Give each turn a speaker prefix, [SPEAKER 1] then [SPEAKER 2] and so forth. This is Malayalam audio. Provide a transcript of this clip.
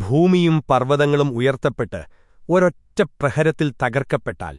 [SPEAKER 1] ഭൂമിയും പർവതങ്ങളും ഉയർത്തപ്പെട്ട് ഒരൊറ്റ പ്രഹരത്തിൽ തകർക്കപ്പെട്ടാൽ